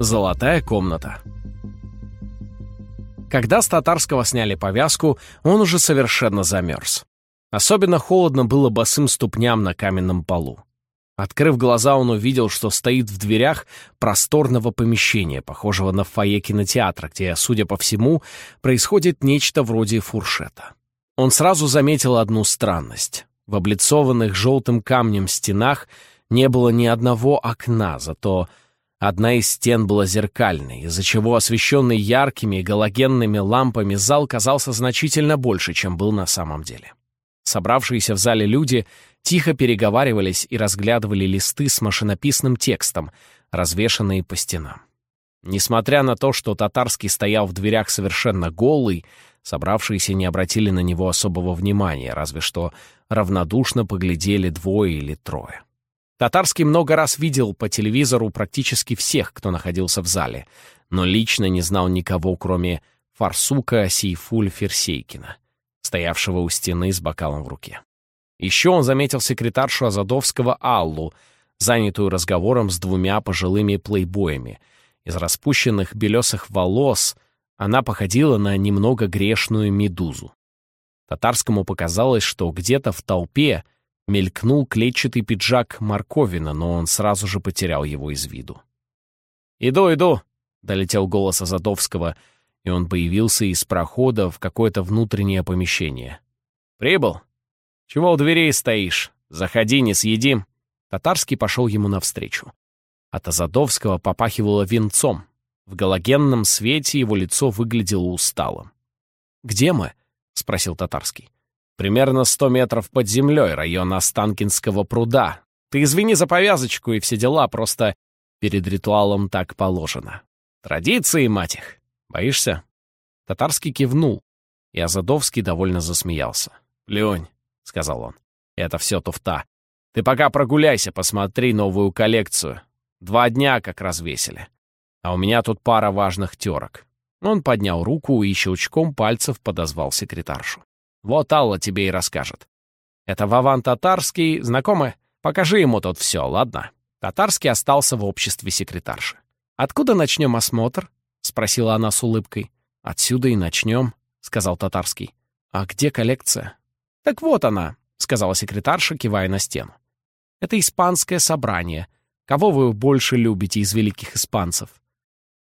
Золотая комната. Когда с татарского сняли повязку, он уже совершенно замерз. Особенно холодно было босым ступням на каменном полу. Открыв глаза, он увидел, что стоит в дверях просторного помещения, похожего на фойе кинотеатра, где, судя по всему, происходит нечто вроде фуршета. Он сразу заметил одну странность. В облицованных желтым камнем стенах не было ни одного окна, зато одна из стен была зеркальной, из-за чего освещенный яркими галогенными лампами зал казался значительно больше, чем был на самом деле. Собравшиеся в зале люди тихо переговаривались и разглядывали листы с машинописным текстом, развешанные по стенам. Несмотря на то, что татарский стоял в дверях совершенно голый, собравшиеся не обратили на него особого внимания, разве что равнодушно поглядели двое или трое. Татарский много раз видел по телевизору практически всех, кто находился в зале, но лично не знал никого, кроме Фарсука Сейфуль Ферсейкина, стоявшего у стены с бокалом в руке. Еще он заметил секретаршу Азадовского Аллу, занятую разговором с двумя пожилыми плейбоями. Из распущенных белесых волос она походила на немного грешную медузу. Татарскому показалось, что где-то в толпе мелькнул клетчатый пиджак Марковина, но он сразу же потерял его из виду. «Иду, иду!» — долетел голос Азадовского, и он появился из прохода в какое-то внутреннее помещение. «Прибыл?» «Чего у дверей стоишь? Заходи, не съедим». Татарский пошел ему навстречу. От Азадовского попахивало венцом. В галогенном свете его лицо выглядело усталым. «Где мы?» — спросил Татарский. «Примерно сто метров под землей, район Останкинского пруда. Ты извини за повязочку и все дела, просто перед ритуалом так положено. Традиции, мать их. Боишься?» Татарский кивнул, и Азадовский довольно засмеялся. «Лень, — сказал он. «Это все туфта. Ты пока прогуляйся, посмотри новую коллекцию. Два дня как развесили. А у меня тут пара важных терок». Он поднял руку и щелчком пальцев подозвал секретаршу. «Вот Алла тебе и расскажет. Это Вован Татарский, знакомый? Покажи ему тут все, ладно?» Татарский остался в обществе секретарши. «Откуда начнем осмотр?» — спросила она с улыбкой. «Отсюда и начнем», — сказал Татарский. «А где коллекция?» «Так вот она», — сказала секретарша, кивая на стену. «Это испанское собрание. Кого вы больше любите из великих испанцев?»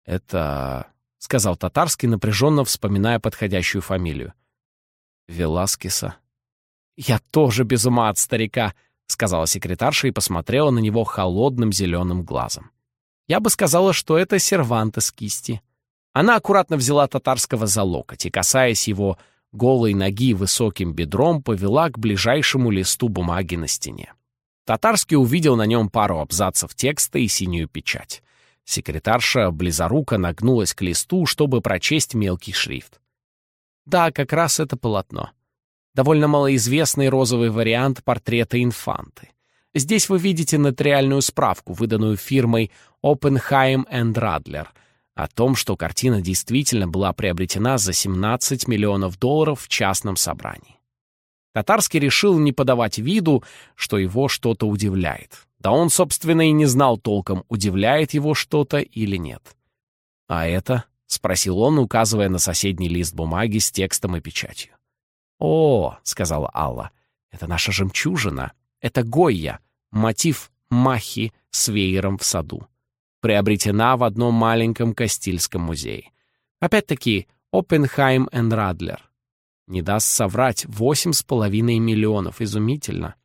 «Это...» — сказал татарский, напряженно вспоминая подходящую фамилию. «Веласкеса». «Я тоже без ума от старика», — сказала секретарша и посмотрела на него холодным зеленым глазом. «Я бы сказала, что это сервантес кисти». Она аккуратно взяла татарского за локоть и, касаясь его голой ноги высоким бедром повела к ближайшему листу бумаги на стене. Татарский увидел на нем пару абзацев текста и синюю печать. Секретарша близоруко нагнулась к листу, чтобы прочесть мелкий шрифт. Да, как раз это полотно. Довольно малоизвестный розовый вариант портрета инфанты. Здесь вы видите нотариальную справку, выданную фирмой Oppenheim Radler — о том, что картина действительно была приобретена за 17 миллионов долларов в частном собрании. Татарский решил не подавать виду, что его что-то удивляет. Да он, собственно, и не знал толком, удивляет его что-то или нет. «А это?» — спросил он, указывая на соседний лист бумаги с текстом и печатью. «О», — сказала Алла, — «это наша жемчужина. Это Гойя, мотив Махи с веером в саду приобретена в одном маленьком Кастильском музее. Опять-таки, Оппенхайм и Радлер. Не даст соврать, восемь с половиной миллионов. Изумительно.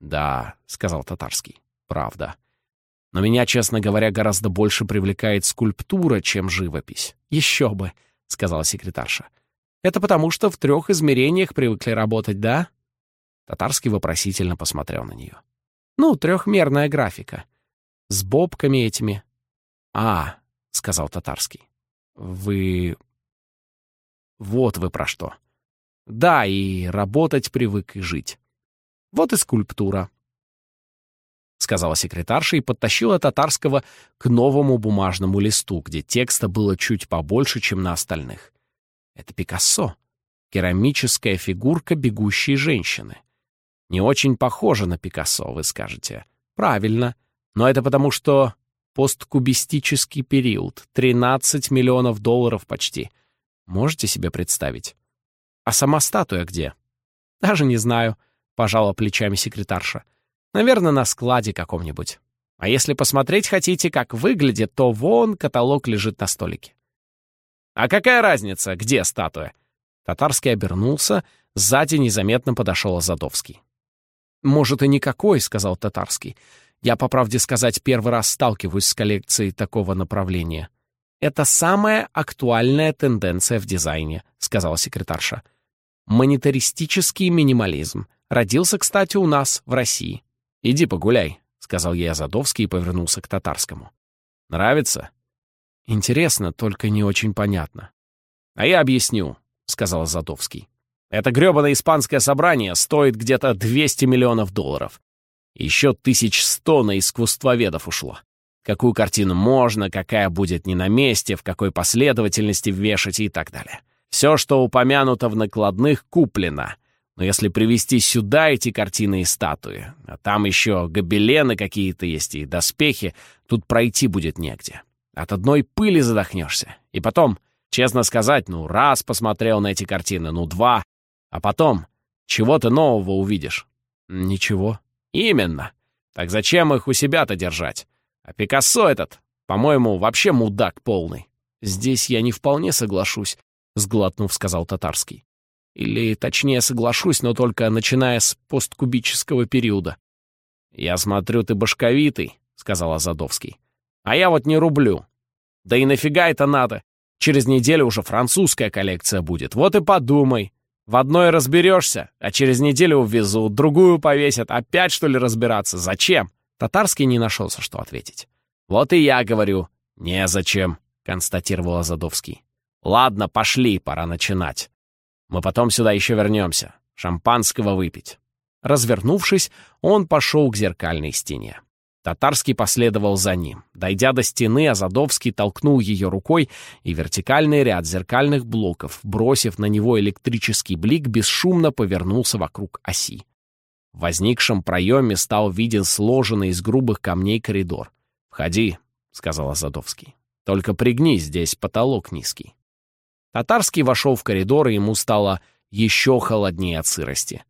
«Да», — сказал Татарский, — «правда. Но меня, честно говоря, гораздо больше привлекает скульптура, чем живопись». «Еще бы», — сказала секретарша. «Это потому, что в трех измерениях привыкли работать, да?» Татарский вопросительно посмотрел на нее. «Ну, трехмерная графика. С бобками этими, «А», — сказал татарский, — «вы... вот вы про что. Да, и работать привык, и жить. Вот и скульптура», — сказала секретарша и подтащила татарского к новому бумажному листу, где текста было чуть побольше, чем на остальных. «Это Пикассо, керамическая фигурка бегущей женщины. Не очень похожа на Пикассо, вы скажете. Правильно, но это потому, что Посткубистический период. 13 миллионов долларов почти. Можете себе представить? А сама статуя где? Даже не знаю, пожала плечами секретарша. Наверное, на складе каком-нибудь. А если посмотреть хотите, как выглядит, то вон каталог лежит на столике. А какая разница, где статуя? Татарский обернулся, сзади незаметно подошел Азадовский. «Может, и никакой», — сказал Татарский. «Я, по правде сказать, первый раз сталкиваюсь с коллекцией такого направления». «Это самая актуальная тенденция в дизайне», — сказала секретарша. «Монетаристический минимализм. Родился, кстати, у нас, в России». «Иди погуляй», — сказал ей Азадовский и повернулся к Татарскому. «Нравится?» «Интересно, только не очень понятно». «А я объясню», — сказал Азадовский. Это грёбаное испанское собрание стоит где-то 200 миллионов долларов. Еще тысяч сто на искусствоведов ушло. Какую картину можно, какая будет не на месте, в какой последовательности вешать и так далее. Все, что упомянуто в накладных, куплено. Но если привезти сюда эти картины и статуи, а там еще гобелены какие-то есть и доспехи, тут пройти будет негде. От одной пыли задохнешься. И потом, честно сказать, ну раз посмотрел на эти картины, ну два, а потом, чего ты нового увидишь? Ничего. Именно. Так зачем их у себя-то держать? А Пикассо этот, по-моему, вообще мудак полный. Здесь я не вполне соглашусь, сглотнув, сказал Татарский. Или, точнее, соглашусь, но только начиная с посткубического периода. «Я смотрю, ты башковитый», — сказал Азадовский. «А я вот не рублю. Да и нафига это надо? Через неделю уже французская коллекция будет. Вот и подумай. В одной разберешься, а через неделю увезут, другую повесят. Опять, что ли, разбираться? Зачем?» Татарский не нашелся, что ответить. «Вот и я говорю, незачем», — констатировал Азадовский. «Ладно, пошли, пора начинать. Мы потом сюда еще вернемся. Шампанского выпить». Развернувшись, он пошел к зеркальной стене. Татарский последовал за ним. Дойдя до стены, Азадовский толкнул ее рукой, и вертикальный ряд зеркальных блоков, бросив на него электрический блик, бесшумно повернулся вокруг оси. В возникшем проеме стал виден сложенный из грубых камней коридор. «Входи», — сказал Азадовский. «Только пригнись, здесь потолок низкий». Татарский вошел в коридор, и ему стало еще холоднее от сырости.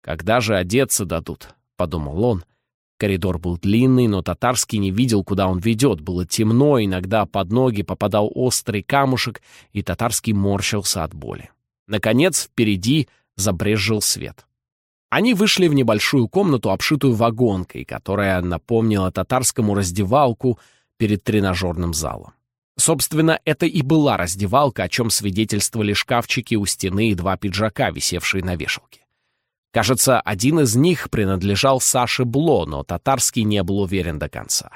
«Когда же одеться дадут?» — подумал он, — Коридор был длинный, но татарский не видел, куда он ведет. Было темно, иногда под ноги попадал острый камушек, и татарский морщился от боли. Наконец, впереди забрезжил свет. Они вышли в небольшую комнату, обшитую вагонкой, которая напомнила татарскому раздевалку перед тренажерным залом. Собственно, это и была раздевалка, о чем свидетельствовали шкафчики у стены и два пиджака, висевшие на вешалке. Кажется, один из них принадлежал Саше Бло, но татарский не был уверен до конца.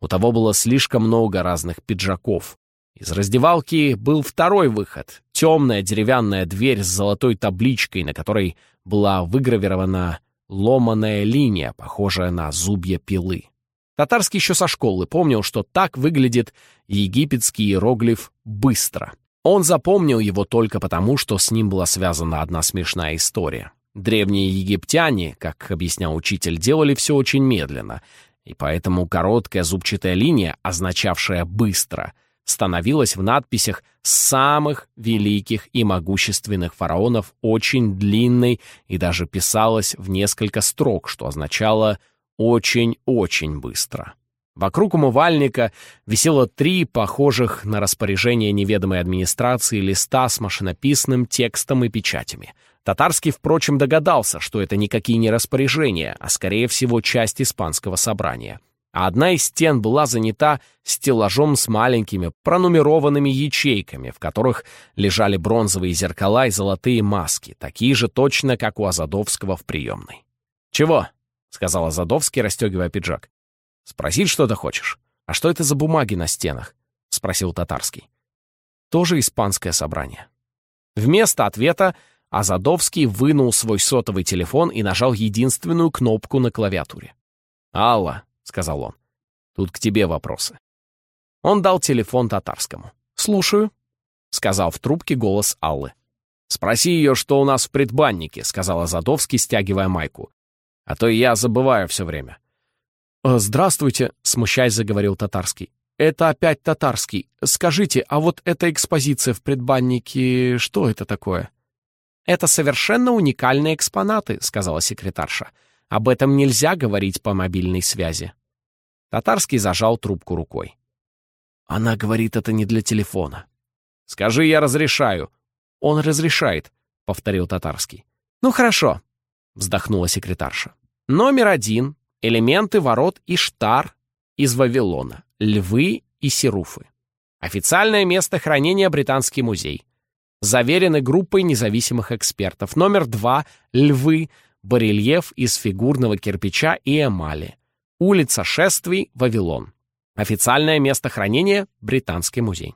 У того было слишком много разных пиджаков. Из раздевалки был второй выход — темная деревянная дверь с золотой табличкой, на которой была выгравирована ломаная линия, похожая на зубья пилы. Татарский еще со школы помнил, что так выглядит египетский иероглиф «быстро». Он запомнил его только потому, что с ним была связана одна смешная история. Древние египтяне, как объяснял учитель, делали все очень медленно, и поэтому короткая зубчатая линия, означавшая «быстро», становилась в надписях самых великих и могущественных фараонов очень длинной и даже писалась в несколько строк, что означало «очень-очень быстро». Вокруг умывальника висело три похожих на распоряжение неведомой администрации листа с машинописным текстом и печатями — Татарский, впрочем, догадался, что это никакие не распоряжения, а, скорее всего, часть испанского собрания. А одна из стен была занята стеллажом с маленькими пронумерованными ячейками, в которых лежали бронзовые зеркала и золотые маски, такие же точно, как у Азадовского в приемной. «Чего?» — сказал Азадовский, расстегивая пиджак. «Спросить что-то хочешь? А что это за бумаги на стенах?» — спросил Татарский. «Тоже испанское собрание». Вместо ответа а Задовский вынул свой сотовый телефон и нажал единственную кнопку на клавиатуре. «Алла», — сказал он, — «тут к тебе вопросы». Он дал телефон татарскому. «Слушаю», — сказал в трубке голос Аллы. «Спроси ее, что у нас в предбаннике», — сказал Задовский, стягивая майку. «А то я забываю все время». «Э, «Здравствуйте», — смущаясь заговорил татарский. «Это опять татарский. Скажите, а вот эта экспозиция в предбаннике, что это такое?» «Это совершенно уникальные экспонаты», — сказала секретарша. «Об этом нельзя говорить по мобильной связи». Татарский зажал трубку рукой. «Она говорит, это не для телефона». «Скажи, я разрешаю». «Он разрешает», — повторил Татарский. «Ну хорошо», — вздохнула секретарша. «Номер один. Элементы ворот Иштар из Вавилона. Львы и Серуфы. Официальное место хранения Британский музей. Заверены группой независимых экспертов. Номер два. Львы. Барельеф из фигурного кирпича и эмали. Улица Шествий, Вавилон. Официальное место хранения Британский музей.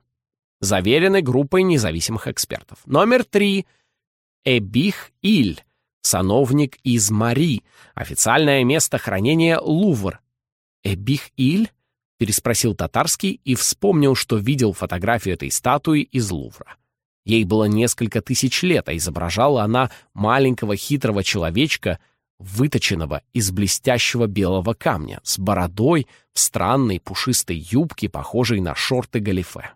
Заверены группой независимых экспертов. Номер три. Эбих-Иль. Сановник из Мари. Официальное место хранения Лувр. Эбих-Иль? переспросил татарский и вспомнил, что видел фотографию этой статуи из Лувра. Ей было несколько тысяч лет, а изображала она маленького хитрого человечка, выточенного из блестящего белого камня, с бородой в странной пушистой юбке, похожей на шорты галифе.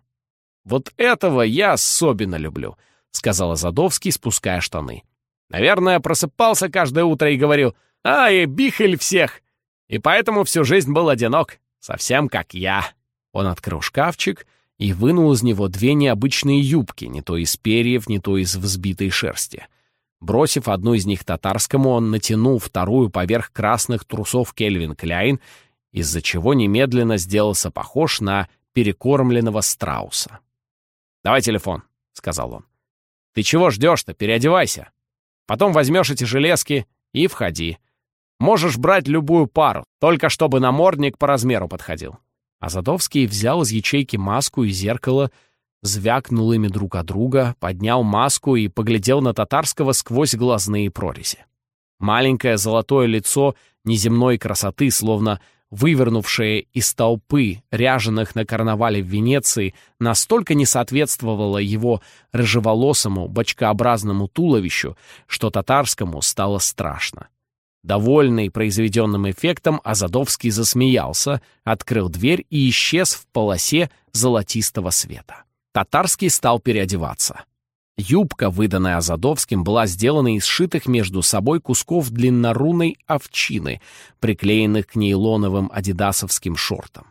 «Вот этого я особенно люблю», — сказал Задовский, спуская штаны. «Наверное, просыпался каждое утро и говорил, «Ай, бихель всех!» И поэтому всю жизнь был одинок, совсем как я. Он открыл шкафчик и вынул из него две необычные юбки, не то из перьев, не то из взбитой шерсти. Бросив одну из них татарскому, он натянул вторую поверх красных трусов Кельвин Кляйн, из-за чего немедленно сделался похож на перекормленного страуса. «Давай телефон», — сказал он. «Ты чего ждешь-то? Переодевайся. Потом возьмешь эти железки и входи. Можешь брать любую пару, только чтобы намордник по размеру подходил». Азадовский взял из ячейки маску и зеркало, звякнул ими друг от друга, поднял маску и поглядел на татарского сквозь глазные прорези. Маленькое золотое лицо неземной красоты, словно вывернувшее из толпы ряженых на карнавале в Венеции, настолько не соответствовало его рыжеволосому, бочкообразному туловищу, что татарскому стало страшно. Довольный произведенным эффектом, Азадовский засмеялся, открыл дверь и исчез в полосе золотистого света. Татарский стал переодеваться. Юбка, выданная Азадовским, была сделана из сшитых между собой кусков длиннорунной овчины, приклеенных к нейлоновым адидасовским шортам.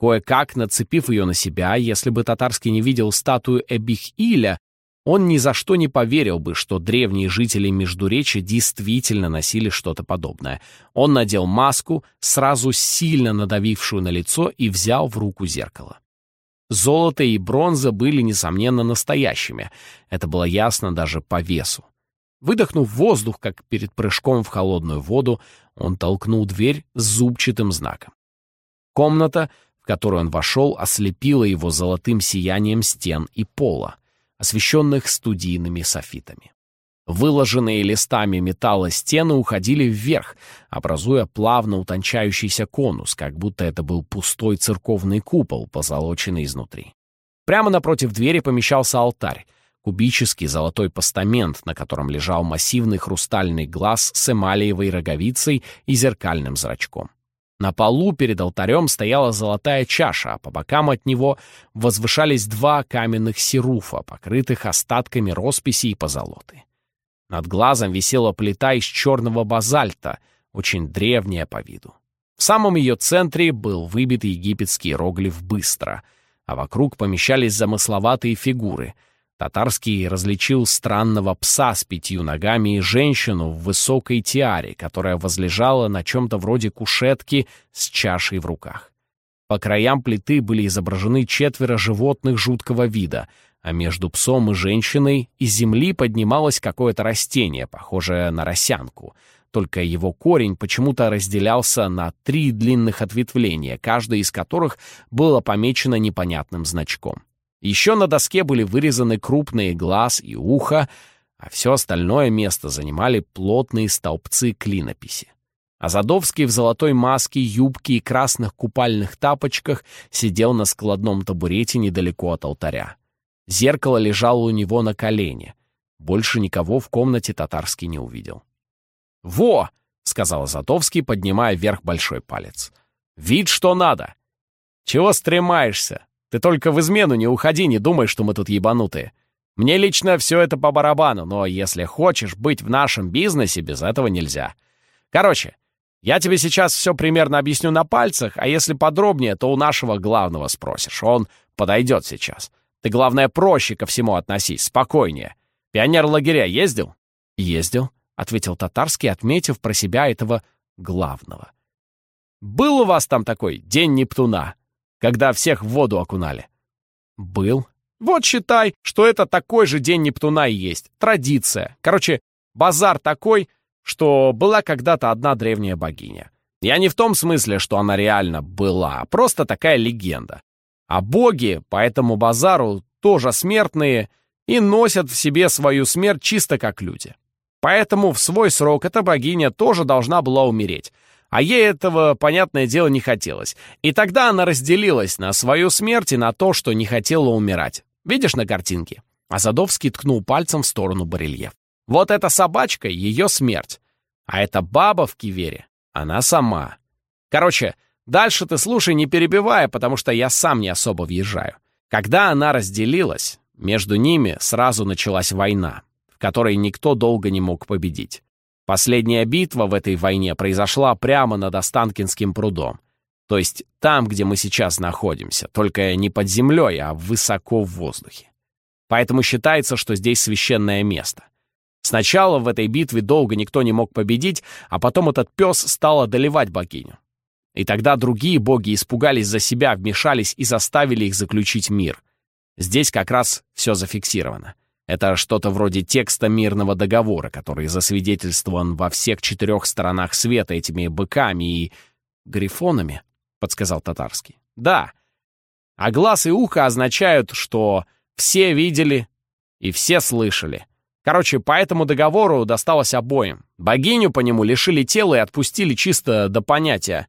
Кое-как, нацепив ее на себя, если бы Татарский не видел статую Эбих-Иля, он ни за что не поверил бы, что древние жители Междуречия действительно носили что-то подобное. Он надел маску, сразу сильно надавившую на лицо, и взял в руку зеркало. Золото и бронза были, несомненно, настоящими. Это было ясно даже по весу. Выдохнув воздух, как перед прыжком в холодную воду, он толкнул дверь с зубчатым знаком. Комната, в которую он вошел, ослепила его золотым сиянием стен и пола освещенных студийными софитами. Выложенные листами металла стены уходили вверх, образуя плавно утончающийся конус, как будто это был пустой церковный купол, позолоченный изнутри. Прямо напротив двери помещался алтарь, кубический золотой постамент, на котором лежал массивный хрустальный глаз с эмалиевой роговицей и зеркальным зрачком. На полу перед алтарем стояла золотая чаша, а по бокам от него возвышались два каменных сируфа, покрытых остатками росписи и позолоты. Над глазом висела плита из черного базальта, очень древняя по виду. В самом ее центре был выбит египетский иероглиф «быстро», а вокруг помещались замысловатые фигуры — Татарский различил странного пса с пятью ногами и женщину в высокой тиаре, которая возлежала на чем-то вроде кушетки с чашей в руках. По краям плиты были изображены четверо животных жуткого вида, а между псом и женщиной из земли поднималось какое-то растение, похожее на росянку, только его корень почему-то разделялся на три длинных ответвления, каждое из которых было помечено непонятным значком. Еще на доске были вырезаны крупные глаз и ухо, а все остальное место занимали плотные столбцы клинописи. Азадовский в золотой маске, юбке и красных купальных тапочках сидел на складном табурете недалеко от алтаря. Зеркало лежало у него на колене. Больше никого в комнате татарский не увидел. «Во!» — сказал Затовский, поднимая вверх большой палец. «Вид, что надо. Чего стремаешься? Ты только в измену не уходи, не думай, что мы тут ебанутые. Мне лично все это по барабану, но если хочешь быть в нашем бизнесе, без этого нельзя. Короче, я тебе сейчас все примерно объясню на пальцах, а если подробнее, то у нашего главного спросишь. Он подойдет сейчас. Ты, главное, проще ко всему относись, спокойнее. Пионер лагеря ездил? Ездил, ответил Татарский, отметив про себя этого главного. Был у вас там такой день Нептуна, когда всех в воду окунали? Был, вот считай, что это такой же день Нептуна и есть. Традиция. Короче, базар такой, что была когда-то одна древняя богиня. Я не в том смысле, что она реально была, а просто такая легенда. А боги по этому базару тоже смертные и носят в себе свою смерть чисто как люди. Поэтому в свой срок эта богиня тоже должна была умереть. А ей этого, понятное дело, не хотелось. И тогда она разделилась на свою смерть и на то, что не хотела умирать. Видишь на картинке?» А ткнул пальцем в сторону барельеф. «Вот эта собачка — ее смерть. А эта баба в кивере — она сама. Короче, дальше ты слушай, не перебивая, потому что я сам не особо въезжаю. Когда она разделилась, между ними сразу началась война, в которой никто долго не мог победить. Последняя битва в этой войне произошла прямо над Останкинским прудом. То есть там, где мы сейчас находимся, только не под землей, а высоко в воздухе. Поэтому считается, что здесь священное место. Сначала в этой битве долго никто не мог победить, а потом этот пес стал одолевать богиню. И тогда другие боги испугались за себя, вмешались и заставили их заключить мир. Здесь как раз все зафиксировано. Это что-то вроде текста мирного договора, который засвидетельствован во всех четырех сторонах света этими быками и грифонами. — подсказал Татарский. «Да. А глаз и ухо означают, что все видели и все слышали. Короче, по этому договору досталось обоим. Богиню по нему лишили тела и отпустили чисто до понятия.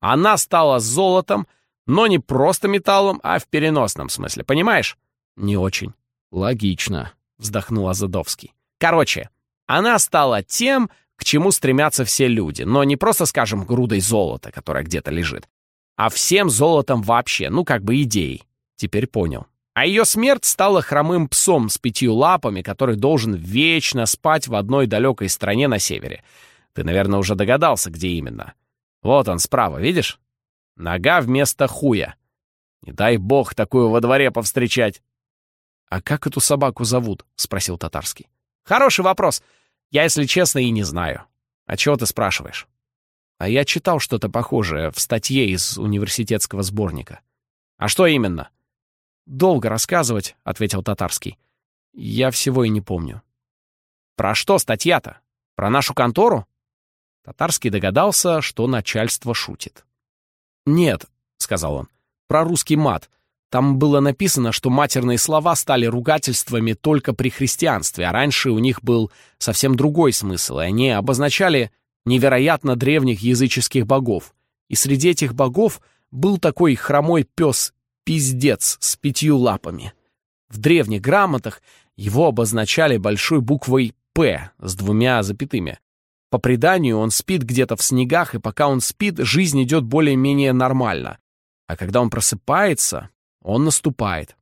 Она стала золотом, но не просто металлом, а в переносном смысле, понимаешь? Не очень. Логично, вздохнул Азадовский. Короче, она стала тем, к чему стремятся все люди, но не просто, скажем, грудой золота, которая где-то лежит, а всем золотом вообще, ну как бы идеей. Теперь понял. А ее смерть стала хромым псом с пятью лапами, который должен вечно спать в одной далекой стране на севере. Ты, наверное, уже догадался, где именно. Вот он справа, видишь? Нога вместо хуя. Не дай бог такую во дворе повстречать. «А как эту собаку зовут?» — спросил Татарский. «Хороший вопрос. Я, если честно, и не знаю. А чего ты спрашиваешь?» А я читал что-то похожее в статье из университетского сборника. А что именно? Долго рассказывать, ответил Татарский. Я всего и не помню. Про что статья-то? Про нашу контору? Татарский догадался, что начальство шутит. «Нет», — сказал он, — «про русский мат. Там было написано, что матерные слова стали ругательствами только при христианстве, а раньше у них был совсем другой смысл, и они обозначали невероятно древних языческих богов. И среди этих богов был такой хромой пес-пиздец с пятью лапами. В древних грамотах его обозначали большой буквой «П» с двумя запятыми. По преданию, он спит где-то в снегах, и пока он спит, жизнь идет более-менее нормально. А когда он просыпается, он наступает.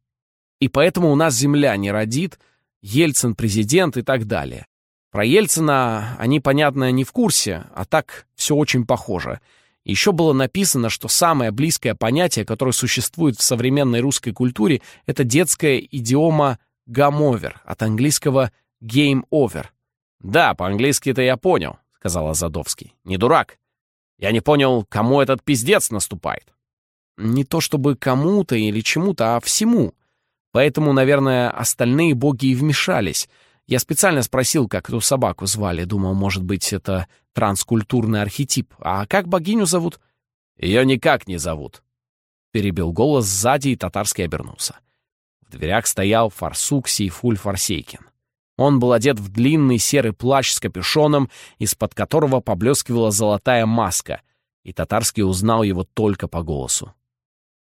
И поэтому у нас земля не родит, Ельцин президент и так далее. Про Ельцина они, понятно, не в курсе, а так все очень похоже. Еще было написано, что самое близкое понятие, которое существует в современной русской культуре, это детская идиома «гамовер», от английского «game over». «Да, по-английски это я понял», — сказал Азадовский. «Не дурак. Я не понял, кому этот пиздец наступает». «Не то чтобы кому-то или чему-то, а всему. Поэтому, наверное, остальные боги и вмешались». Я специально спросил, как эту собаку звали. Думал, может быть, это транскультурный архетип. А как богиню зовут? Ее никак не зовут. Перебил голос сзади, и татарский обернулся. В дверях стоял фарсук Сейфуль Фарсейкин. Он был одет в длинный серый плащ с капюшоном, из-под которого поблескивала золотая маска, и татарский узнал его только по голосу.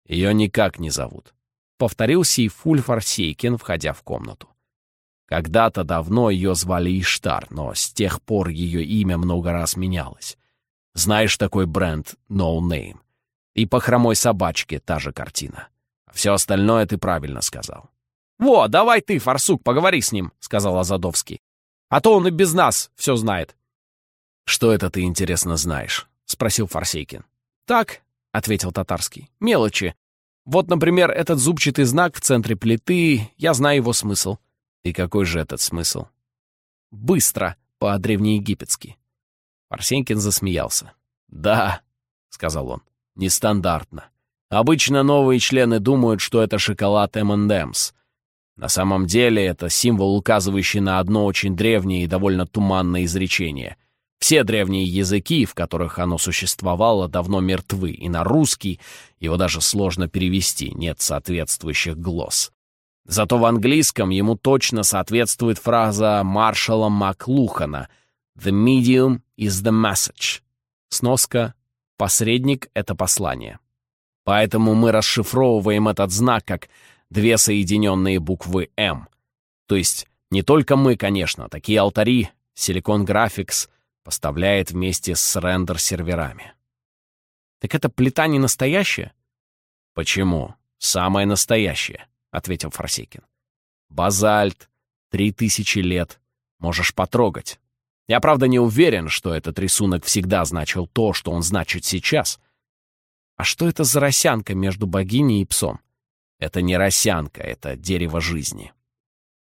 «Ее никак не зовут», — повторил Сейфуль Фарсейкин, входя в комнату. Когда-то давно ее звали Иштар, но с тех пор ее имя много раз менялось. Знаешь такой бренд No Name? И по хромой собачке та же картина. Все остальное ты правильно сказал. «Во, давай ты, Фарсук, поговори с ним», — сказал Азадовский. «А то он и без нас все знает». «Что это ты, интересно, знаешь?» — спросил Фарсейкин. «Так», — ответил Татарский, — «мелочи. Вот, например, этот зубчатый знак в центре плиты, я знаю его смысл». «И какой же этот смысл?» «Быстро», по-древнеегипетски. Фарсенькин засмеялся. «Да», — сказал он, — «нестандартно. Обычно новые члены думают, что это шоколад M&M's. На самом деле это символ, указывающий на одно очень древнее и довольно туманное изречение. Все древние языки, в которых оно существовало, давно мертвы, и на русский его даже сложно перевести, нет соответствующих глосс. Зато в английском ему точно соответствует фраза Маршала Маклухана «The medium is the message». Сноска «Посредник — это послание». Поэтому мы расшифровываем этот знак как две соединенные буквы «М». То есть не только мы, конечно, такие алтари Silicon Graphics поставляет вместе с рендер-серверами. «Так эта плита не настоящая?» «Почему? Самая настоящая», — ответил Фросекин. «Базальт, три тысячи лет. Можешь потрогать. Я, правда, не уверен, что этот рисунок всегда значил то, что он значит сейчас. А что это за росянка между богиней и псом? Это не росянка, это дерево жизни.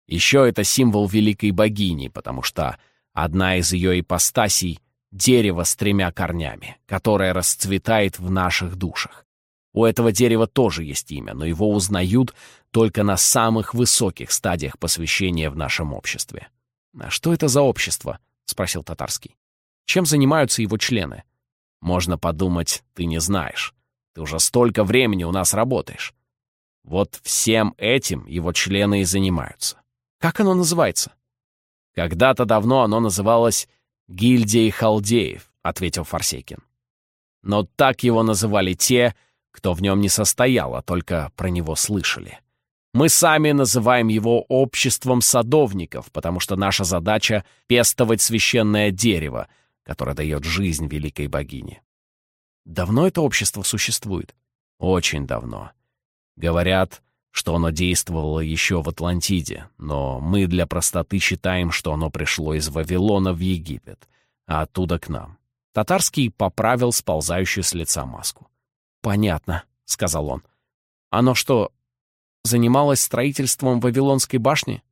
Еще это символ великой богини, потому что Одна из ее ипостасей — дерево с тремя корнями, которое расцветает в наших душах. У этого дерева тоже есть имя, но его узнают только на самых высоких стадиях посвящения в нашем обществе. «А что это за общество?» — спросил Татарский. «Чем занимаются его члены?» «Можно подумать, ты не знаешь. Ты уже столько времени у нас работаешь. Вот всем этим его члены и занимаются. Как оно называется?» «Когда-то давно оно называлось «Гильдией халдеев», — ответил Форсейкин. «Но так его называли те, кто в нем не состоял, а только про него слышали. Мы сами называем его обществом садовников, потому что наша задача — пестовать священное дерево, которое дает жизнь великой богине. Давно это общество существует? Очень давно. Говорят, что оно действовало еще в Атлантиде, но мы для простоты считаем, что оно пришло из Вавилона в Египет, а оттуда к нам. Татарский поправил сползающую с лица маску. «Понятно», — сказал он. «Оно что, занималось строительством Вавилонской башни?»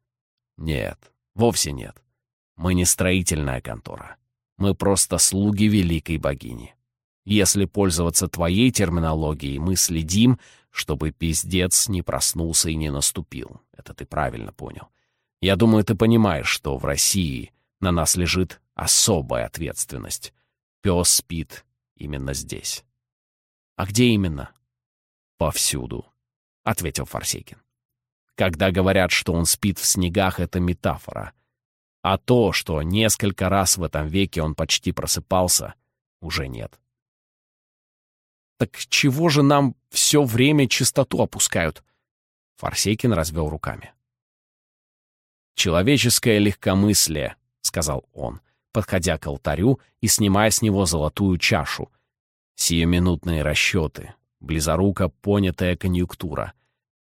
«Нет, вовсе нет. Мы не строительная контора. Мы просто слуги великой богини. Если пользоваться твоей терминологией, мы следим, чтобы пиздец не проснулся и не наступил. Это ты правильно понял. Я думаю, ты понимаешь, что в России на нас лежит особая ответственность. Пес спит именно здесь. А где именно? Повсюду, — ответил Форсекин. Когда говорят, что он спит в снегах, это метафора. А то, что несколько раз в этом веке он почти просыпался, уже нет. Так чего же нам все время чистоту опускают?» Форсейкин развел руками. «Человеческое легкомыслие», — сказал он, подходя к алтарю и снимая с него золотую чашу. «Сиюминутные расчеты, близоруко понятая конъюнктура.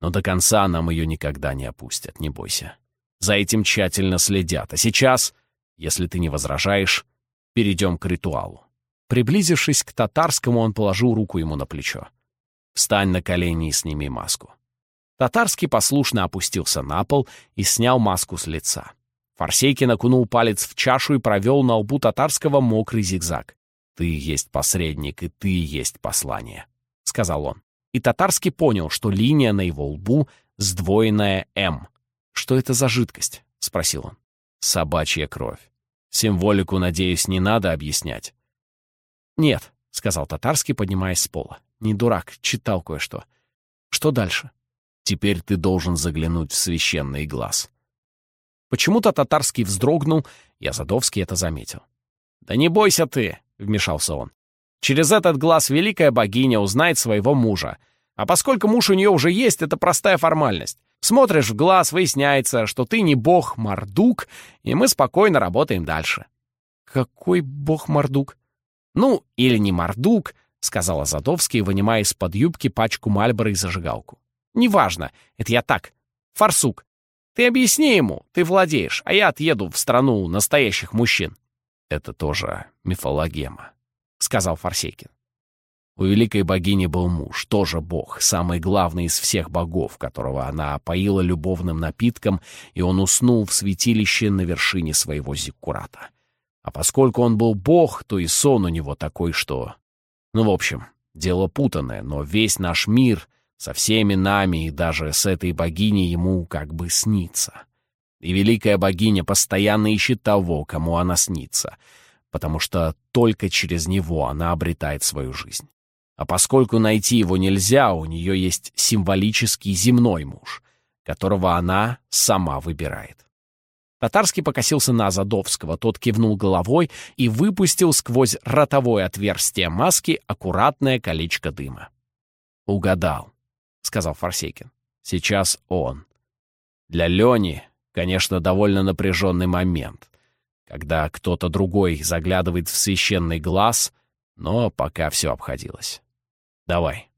Но до конца нам ее никогда не опустят, не бойся. За этим тщательно следят. А сейчас, если ты не возражаешь, перейдем к ритуалу». Приблизившись к татарскому, он положил руку ему на плечо. «Встань на колени и сними маску». Татарский послушно опустился на пол и снял маску с лица. Форсейкин окунул палец в чашу и провел на лбу татарского мокрый зигзаг. «Ты есть посредник, и ты есть послание», — сказал он. И татарский понял, что линия на его лбу сдвоенная «М». «Что это за жидкость?» — спросил он. «Собачья кровь. Символику, надеюсь, не надо объяснять. «Нет», — сказал Татарский, поднимаясь с пола. «Не дурак, читал кое-что. Что дальше?» «Теперь ты должен заглянуть в священный глаз». Почему-то Татарский вздрогнул, и Азадовский это заметил. «Да не бойся ты», — вмешался он. «Через этот глаз великая богиня узнает своего мужа. А поскольку муж у нее уже есть, это простая формальность. Смотришь в глаз, выясняется, что ты не бог Мардук, и мы спокойно работаем дальше». «Какой бог Мардук?» «Ну, или не Мардук», — сказал Азадовский, вынимая из-под юбки пачку Мальбора и зажигалку. «Неважно, это я так. Фарсук. Ты объясни ему, ты владеешь, а я отъеду в страну настоящих мужчин». «Это тоже мифологема», — сказал Фарсекин. У великой богини был муж, тоже бог, самый главный из всех богов, которого она опоила любовным напитком, и он уснул в святилище на вершине своего зиккурата. А поскольку он был бог, то и сон у него такой, что... Ну, в общем, дело путанное, но весь наш мир со всеми нами и даже с этой богиней ему как бы снится. И великая богиня постоянно ищет того, кому она снится, потому что только через него она обретает свою жизнь. А поскольку найти его нельзя, у нее есть символический земной муж, которого она сама выбирает. Татарский покосился на Азадовского, тот кивнул головой и выпустил сквозь ротовое отверстие маски аккуратное колечко дыма. «Угадал», — сказал Форсейкин. «Сейчас он. Для Лени, конечно, довольно напряженный момент, когда кто-то другой заглядывает в священный глаз, но пока все обходилось. Давай».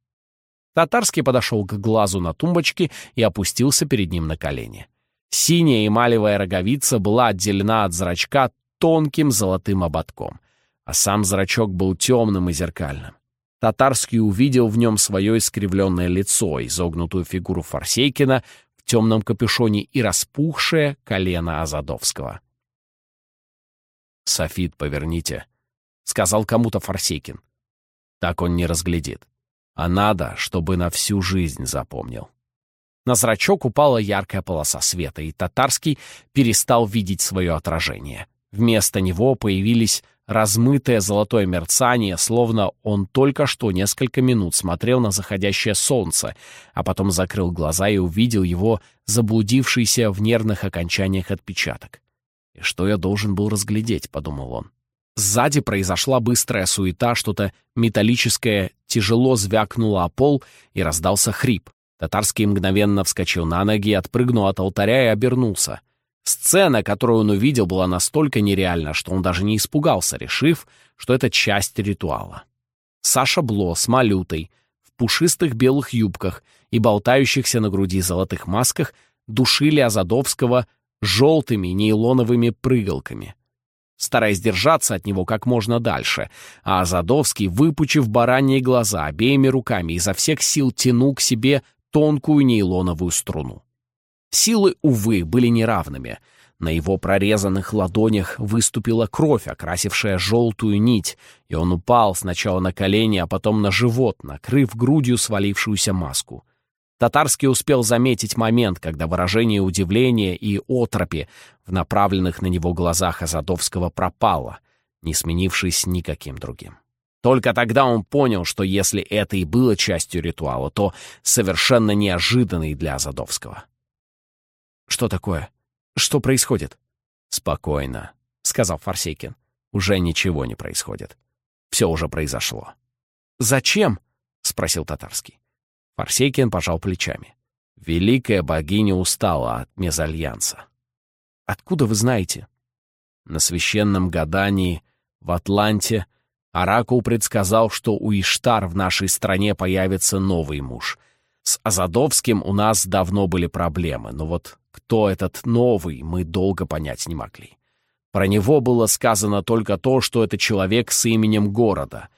Татарский подошел к глазу на тумбочке и опустился перед ним на колени. Синяя эмалевая роговица была отделена от зрачка тонким золотым ободком, а сам зрачок был темным и зеркальным. Татарский увидел в нем свое искривленное лицо, изогнутую фигуру Форсейкина в темном капюшоне и распухшее колено Азадовского. «Софит, поверните», — сказал кому-то Форсейкин. Так он не разглядит. А надо, чтобы на всю жизнь запомнил. На зрачок упала яркая полоса света, и Татарский перестал видеть свое отражение. Вместо него появились размытое золотое мерцание, словно он только что несколько минут смотрел на заходящее солнце, а потом закрыл глаза и увидел его заблудившийся в нервных окончаниях отпечаток. «И что я должен был разглядеть?» — подумал он. Сзади произошла быстрая суета, что-то металлическое тяжело звякнуло о пол, и раздался хрип. Татарский мгновенно вскочил на ноги, отпрыгнул от алтаря и обернулся. Сцена, которую он увидел, была настолько нереальна, что он даже не испугался, решив, что это часть ритуала. Саша Бло с Малютой в пушистых белых юбках и болтающихся на груди золотых масках душили Азадовского желтыми нейлоновыми прыгалками стараясь держаться от него как можно дальше, а Азадовский, выпучив бараньи глаза, обеими руками изо всех сил тянул к себе тонкую нейлоновую струну. Силы, увы, были неравными. На его прорезанных ладонях выступила кровь, окрасившая желтую нить, и он упал сначала на колени, а потом на живот, накрыв грудью свалившуюся маску. Татарский успел заметить момент, когда выражение удивления и отропи в направленных на него глазах Азадовского пропало, не сменившись никаким другим. Только тогда он понял, что если это и было частью ритуала, то совершенно неожиданный для Азадовского. «Что такое? Что происходит?» «Спокойно», — сказал Форсейкин. «Уже ничего не происходит. Все уже произошло». «Зачем?» — спросил Татарский. Форсейкин пожал плечами. «Великая богиня устала от мезальянса». «Откуда вы знаете?» На священном гадании в Атланте — Оракул предсказал, что у Иштар в нашей стране появится новый муж. С Азадовским у нас давно были проблемы, но вот кто этот новый, мы долго понять не могли. Про него было сказано только то, что это человек с именем города.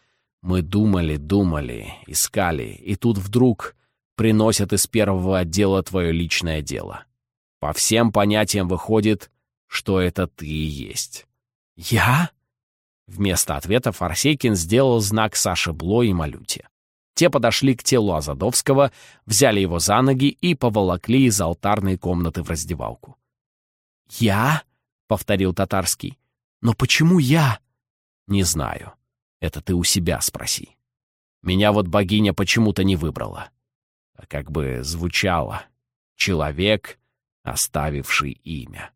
Мы думали, думали, искали, и тут вдруг приносят из первого отдела твое личное дело. По всем понятиям выходит, что это ты и есть. «Я?» Вместо ответа Форсейкин сделал знак Саше Бло и Малюте. Те подошли к телу Азадовского, взяли его за ноги и поволокли из алтарной комнаты в раздевалку. «Я?» — повторил Татарский. «Но почему я?» «Не знаю. Это ты у себя спроси. Меня вот богиня почему-то не выбрала. А как бы звучало «человек, оставивший имя».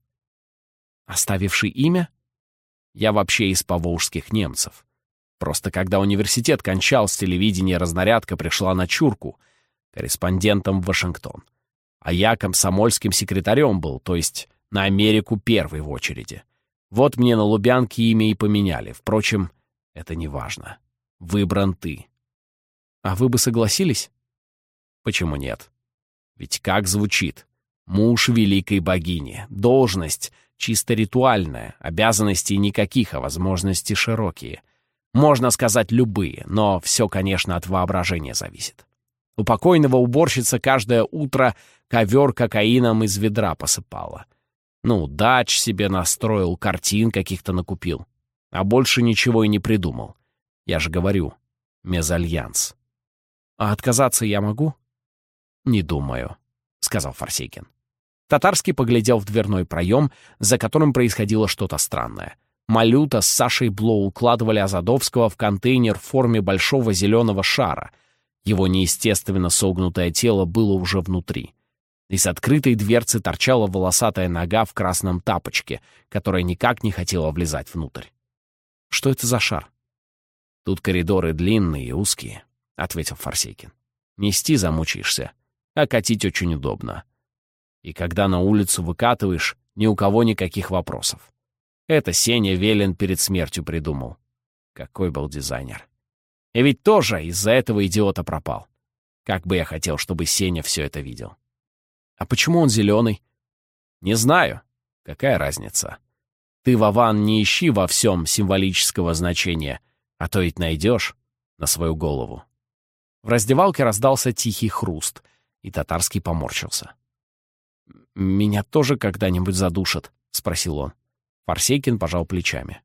«Оставивший имя?» Я вообще из поволжских немцев. Просто когда университет кончал, с телевидения разнарядка пришла на чурку. корреспондентом в Вашингтон. А я комсомольским секретарем был, то есть на Америку первый в очереди. Вот мне на Лубянке имя и поменяли. Впрочем, это не важно. Выбран ты. А вы бы согласились? Почему нет? Ведь как звучит? Муж великой богини, должность чисто ритуальная, обязанностей никаких, а возможности широкие. Можно сказать любые, но все, конечно, от воображения зависит. У покойного уборщица каждое утро ковер кокаином из ведра посыпала. Ну, дач себе настроил, картин каких-то накупил. А больше ничего и не придумал. Я же говорю, мезальянс. А отказаться я могу? Не думаю, — сказал Форсейкин. Татарский поглядел в дверной проем, за которым происходило что-то странное. Малюта с Сашей Бло укладывали Азадовского в контейнер в форме большого зеленого шара. Его неестественно согнутое тело было уже внутри. Из открытой дверцы торчала волосатая нога в красном тапочке, которая никак не хотела влезать внутрь. «Что это за шар?» «Тут коридоры длинные и узкие», — ответил Форсейкин. «Нести замучаешься, а катить очень удобно. И когда на улицу выкатываешь, ни у кого никаких вопросов. Это Сеня Велин перед смертью придумал. Какой был дизайнер. И ведь тоже из-за этого идиота пропал. Как бы я хотел, чтобы Сеня все это видел. А почему он зеленый? Не знаю. Какая разница? Ты, Вован, не ищи во всем символического значения, а то ведь найдешь на свою голову. В раздевалке раздался тихий хруст, и татарский поморщился. «Меня тоже когда-нибудь задушат?» — спросил он. Форсейкин пожал плечами.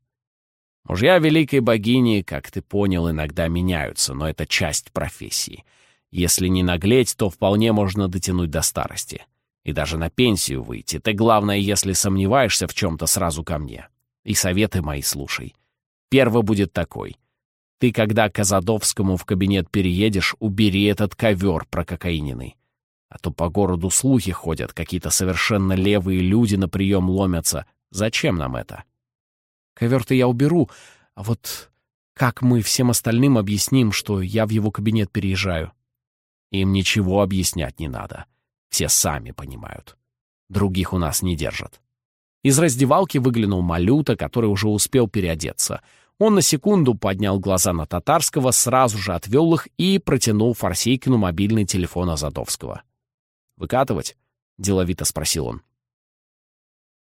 «Мужья великой богини, как ты понял, иногда меняются, но это часть профессии. Если не наглеть, то вполне можно дотянуть до старости. И даже на пенсию выйти. Ты, главное, если сомневаешься в чем-то, сразу ко мне. И советы мои слушай. Первый будет такой. Ты, когда к Азадовскому в кабинет переедешь, убери этот ковер прококаиненный. А то по городу слухи ходят, какие-то совершенно левые люди на прием ломятся. Зачем нам это? Ковер-то я уберу, а вот как мы всем остальным объясним, что я в его кабинет переезжаю? Им ничего объяснять не надо. Все сами понимают. Других у нас не держат. Из раздевалки выглянул Малюта, который уже успел переодеться. Он на секунду поднял глаза на Татарского, сразу же отвел их и протянул Форсейкину мобильный телефон Азадовского. «Выкатывать?» — деловито спросил он.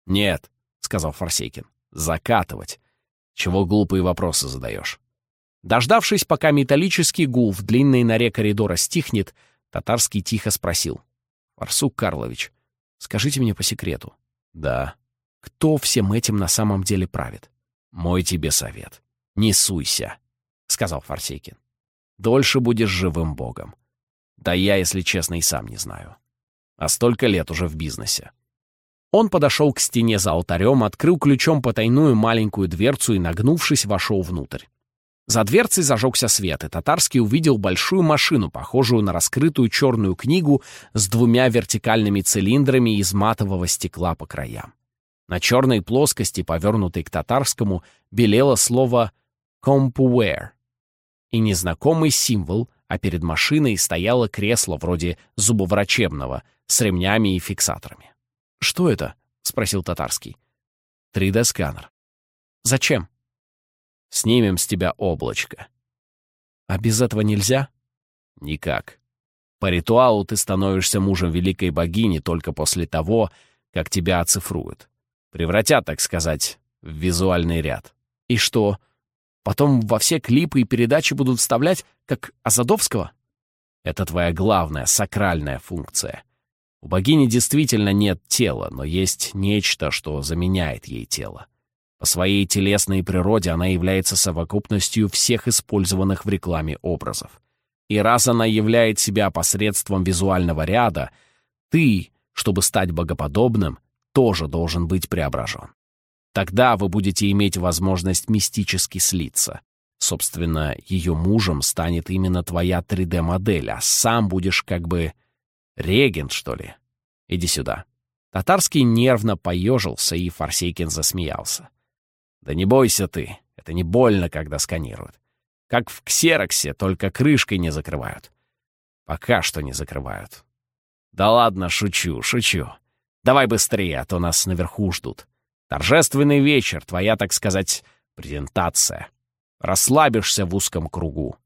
«Нет», — сказал Форсейкин, — «закатывать. Чего глупые вопросы задаешь?» Дождавшись, пока металлический гул в длинной норе коридора стихнет, Татарский тихо спросил. «Фарсук Карлович, скажите мне по секрету». «Да». «Кто всем этим на самом деле правит?» «Мой тебе совет. Не суйся», — сказал Форсейкин. «Дольше будешь живым богом. Да я, если честно, и сам не знаю а столько лет уже в бизнесе. Он подошел к стене за алтарем, открыл ключом потайную маленькую дверцу и, нагнувшись, вошел внутрь. За дверцей зажегся свет, и Татарский увидел большую машину, похожую на раскрытую черную книгу с двумя вертикальными цилиндрами из матового стекла по краям. На черной плоскости, повернутой к татарскому, белело слово «Compuware» и незнакомый символ, а перед машиной стояло кресло вроде зубоврачебного, с ремнями и фиксаторами. «Что это?» — спросил Татарский. «3D-сканер». «Зачем?» «Снимем с тебя облачко». «А без этого нельзя?» «Никак. По ритуалу ты становишься мужем великой богини только после того, как тебя оцифруют. Превратят, так сказать, в визуальный ряд». «И что, потом во все клипы и передачи будут вставлять, как Азадовского?» «Это твоя главная сакральная функция. У богини действительно нет тела, но есть нечто, что заменяет ей тело. По своей телесной природе она является совокупностью всех использованных в рекламе образов. И раз она являет себя посредством визуального ряда, ты, чтобы стать богоподобным, тоже должен быть преображен. Тогда вы будете иметь возможность мистически слиться. Собственно, ее мужем станет именно твоя 3D-модель, а сам будешь как бы Регент, что ли? Иди сюда». Татарский нервно поежился, и Форсейкин засмеялся. «Да не бойся ты, это не больно, когда сканируют. Как в ксероксе, только крышкой не закрывают. Пока что не закрывают. Да ладно, шучу, шучу. Давай быстрее, а то нас наверху ждут. Торжественный вечер, твоя, так сказать, презентация. Расслабишься в узком кругу.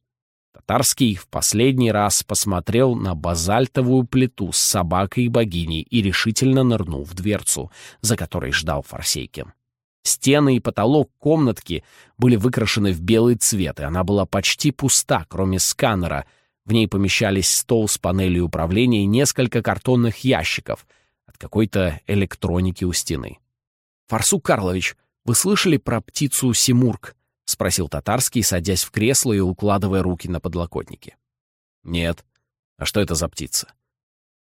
Татарский в последний раз посмотрел на базальтовую плиту с собакой и богиней и решительно нырнул в дверцу, за которой ждал Форсейкин. Стены и потолок комнатки были выкрашены в белый цвет, и она была почти пуста, кроме сканера. В ней помещались стол с панелью управления и несколько картонных ящиков от какой-то электроники у стены. «Фарсук Карлович, вы слышали про птицу Симург?» — спросил Татарский, садясь в кресло и укладывая руки на подлокотники. «Нет. А что это за птица?»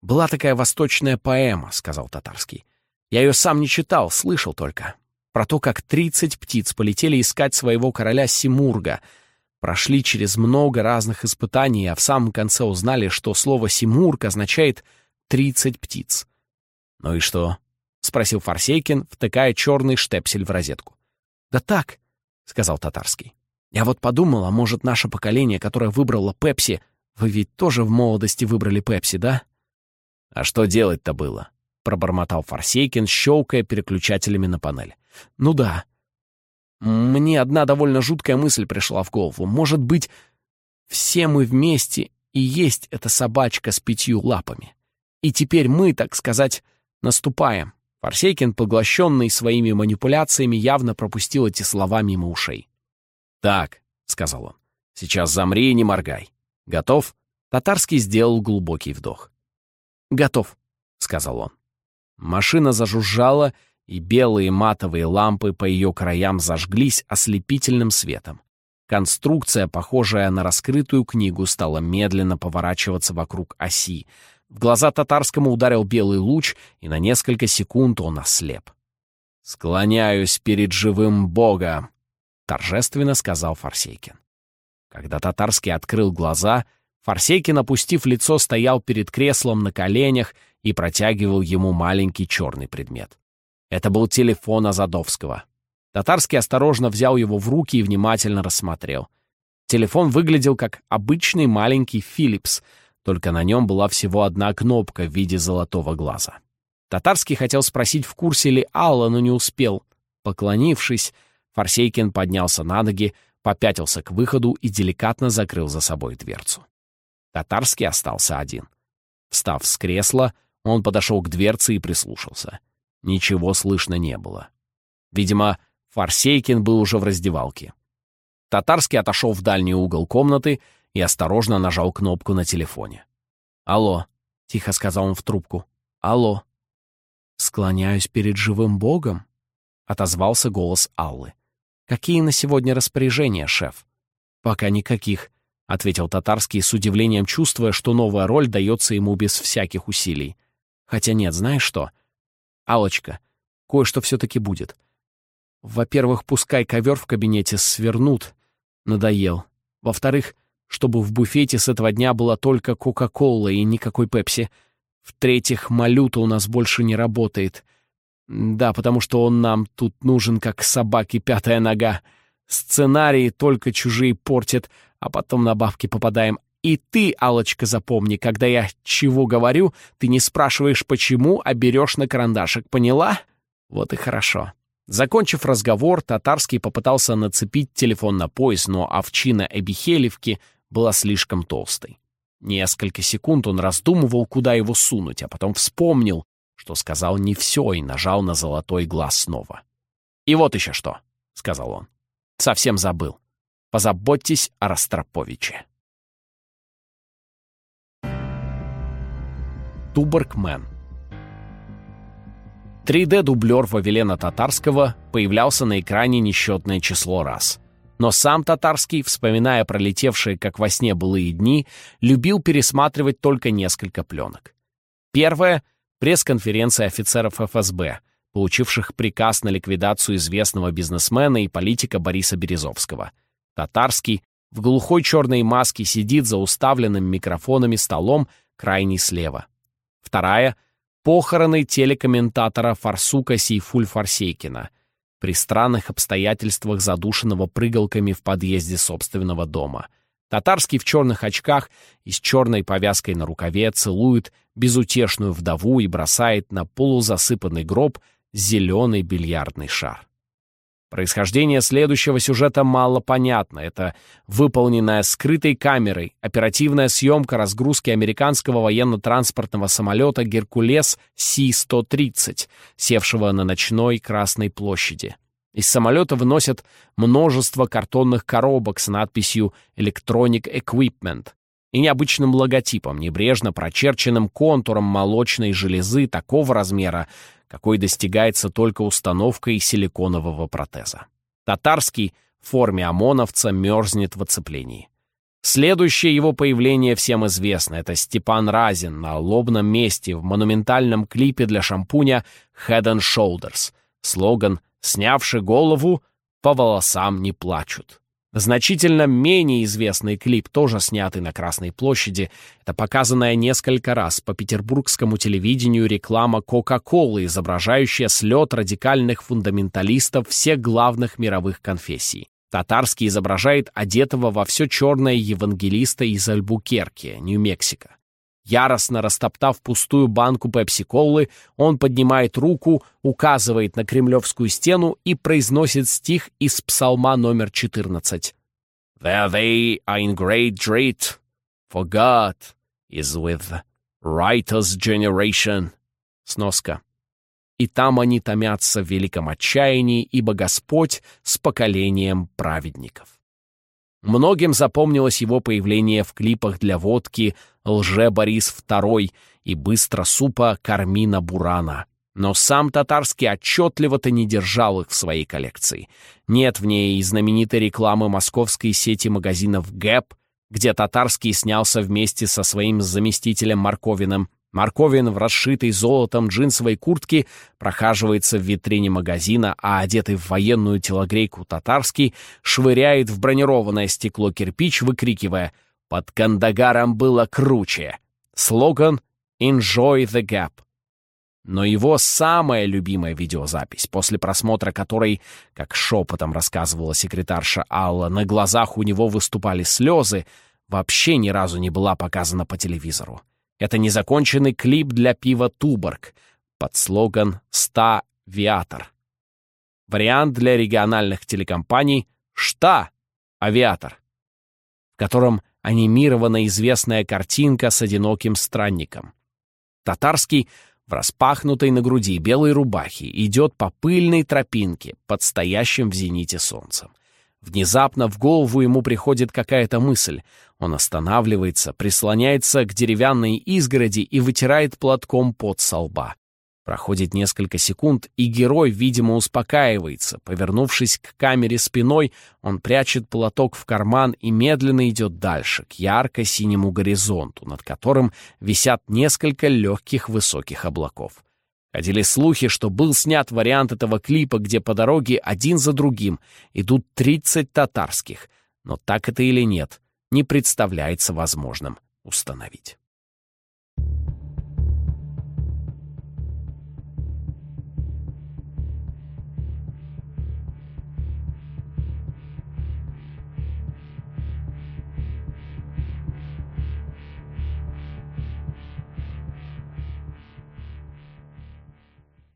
«Была такая восточная поэма», — сказал Татарский. «Я ее сам не читал, слышал только про то, как 30 птиц полетели искать своего короля Симурга, прошли через много разных испытаний, а в самом конце узнали, что слово «Симург» означает «30 птиц». «Ну и что?» — спросил Форсейкин, втыкая черный штепсель в розетку. «Да так», — сказал Татарский. «Я вот подумал, а может, наше поколение, которое выбрало Пепси, вы ведь тоже в молодости выбрали Пепси, да?» «А что делать-то было?» — пробормотал Форсейкин, щелкая переключателями на панель. «Ну да. Мне одна довольно жуткая мысль пришла в голову. Может быть, все мы вместе и есть эта собачка с пятью лапами. И теперь мы, так сказать, наступаем». Форсейкин, поглощенный своими манипуляциями, явно пропустил эти слова мимо ушей. «Так», — сказал он, — «сейчас замри и не моргай. Готов?» Татарский сделал глубокий вдох. «Готов», — сказал он. Машина зажужжала, и белые матовые лампы по ее краям зажглись ослепительным светом. Конструкция, похожая на раскрытую книгу, стала медленно поворачиваться вокруг оси. В глаза татарскому ударил белый луч, и на несколько секунд он ослеп. «Склоняюсь перед живым Богом», — торжественно сказал Форсейкин. Когда татарский открыл глаза, Форсейкин, опустив лицо, стоял перед креслом на коленях и протягивал ему маленький черный предмет. Это был телефон Азадовского. Татарский осторожно взял его в руки и внимательно рассмотрел. Телефон выглядел как обычный маленький «Филлипс», только на нем была всего одна кнопка в виде золотого глаза. Татарский хотел спросить, в курсе ли Алла, но не успел. Поклонившись, Форсейкин поднялся на ноги, попятился к выходу и деликатно закрыл за собой дверцу. Татарский остался один. Встав с кресла, он подошел к дверце и прислушался. Ничего слышно не было. Видимо, Фарсейкин был уже в раздевалке. Татарский отошел в дальний угол комнаты и осторожно нажал кнопку на телефоне. «Алло», — тихо сказал он в трубку. «Алло». «Склоняюсь перед живым богом», — отозвался голос Аллы. «Какие на сегодня распоряжения, шеф?» «Пока никаких», — ответил Татарский с удивлением, чувствуя, что новая роль дается ему без всяких усилий. Хотя нет, знаешь что? алочка кое-что все-таки будет. Во-первых, пускай ковер в кабинете свернут. Надоел. Во-вторых, чтобы в буфете с этого дня была только Кока-Кола и никакой Пепси. В-третьих, Малюта у нас больше не работает. Да, потому что он нам тут нужен, как собаке пятая нога. Сценарии только чужие портят, а потом на бабки попадаем. И ты, алочка запомни, когда я чего говорю, ты не спрашиваешь почему, а берешь на карандашик, поняла? Вот и хорошо. Закончив разговор, Татарский попытался нацепить телефон на пояс, но овчина Эбихелевки была слишком толстой. Несколько секунд он раздумывал, куда его сунуть, а потом вспомнил, что сказал не все и нажал на золотой глаз снова. «И вот еще что», — сказал он. «Совсем забыл. Позаботьтесь о Ростроповиче». Туборгмен. 3D-дублер Вавилена Татарского появлялся на экране несчетное число раз. Но сам Татарский, вспоминая пролетевшие как во сне былые дни, любил пересматривать только несколько пленок. Первая — пресс-конференция офицеров ФСБ, получивших приказ на ликвидацию известного бизнесмена и политика Бориса Березовского. Татарский в глухой черной маске сидит за уставленным микрофонами столом крайний слева. Вторая — похороны телекомментатора Фарсука Сейфуль Фарсейкина при странных обстоятельствах задушенного прыгалками в подъезде собственного дома. Татарский в черных очках и с черной повязкой на рукаве целует безутешную вдову и бросает на полузасыпанный гроб зеленый бильярдный шар. Происхождение следующего сюжета мало понятно. Это выполненная скрытой камерой оперативная съемка разгрузки американского военно-транспортного самолета «Геркулес Си-130», севшего на ночной Красной площади. Из самолета выносят множество картонных коробок с надписью «Electronic Equipment» и необычным логотипом, небрежно прочерченным контуром молочной железы такого размера, какой достигается только установкой силиконового протеза. Татарский в форме ОМОНовца мерзнет в оцеплении. Следующее его появление всем известно. Это Степан Разин на лобном месте в монументальном клипе для шампуня Head and Shoulders. Слоган Снявши голову, по волосам не плачут. Значительно менее известный клип, тоже снятый на Красной площади, это показанная несколько раз по петербургскому телевидению реклама Кока-Колы, изображающая слет радикальных фундаменталистов всех главных мировых конфессий. Татарский изображает одетого во все черное евангелиста из Альбукерки, Нью-Мексико. Яростно растоптав пустую банку пепси-колы, он поднимает руку, указывает на кремлевскую стену и произносит стих из псалма номер 14. «There they are in great dread, for God is with righteous generation». Сноска. «И там они томятся в великом отчаянии, ибо Господь с поколением праведников». Многим запомнилось его появление в клипах для водки «Лже Борис II» и «Быстро супа Кармина Бурана». Но сам татарский отчетливо-то не держал их в своей коллекции. Нет в ней и знаменитой рекламы московской сети магазинов «Гэп», где татарский снялся вместе со своим заместителем Марковиным, Марковин в расшитой золотом джинсовой куртке прохаживается в витрине магазина, а одетый в военную телогрейку татарский швыряет в бронированное стекло кирпич, выкрикивая «Под Кандагаром было круче!» Слоган «Enjoy the gap». Но его самая любимая видеозапись, после просмотра которой, как шепотом рассказывала секретарша Алла, на глазах у него выступали слезы, вообще ни разу не была показана по телевизору. Это незаконченный клип для пива «Туборг» под слоган «Ста Виатор». Вариант для региональных телекомпаний «Шта Авиатор», в котором анимирована известная картинка с одиноким странником. Татарский в распахнутой на груди белой рубахе идет по пыльной тропинке под стоящим в зените солнцем. Внезапно в голову ему приходит какая-то мысль. Он останавливается, прислоняется к деревянной изгороди и вытирает платком пот со лба. Проходит несколько секунд, и герой, видимо, успокаивается. Повернувшись к камере спиной, он прячет платок в карман и медленно идет дальше, к ярко-синему горизонту, над которым висят несколько легких высоких облаков. Ходили слухи, что был снят вариант этого клипа, где по дороге один за другим идут 30 татарских. Но так это или нет, не представляется возможным установить.